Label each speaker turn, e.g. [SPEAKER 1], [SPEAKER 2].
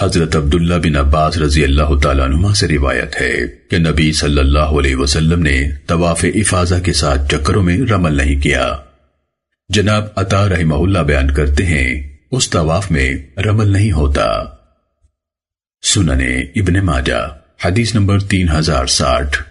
[SPEAKER 1] حضرت عبداللہ بن عباس رضی اللہ تعالیٰ عنہ سے روایت ہے کہ نبی صلی اللہ علیہ وسلم نے طواف افاظہ کے ساتھ چکروں میں رمل نہیں کیا۔ جناب عطا رحمہ اللہ بیان کرتے ہیں، اس طواف میں رمل نہیں ہوتا۔ سننے ابن ماجہ، حدیث نمبر تین ہزار ساٹھ۔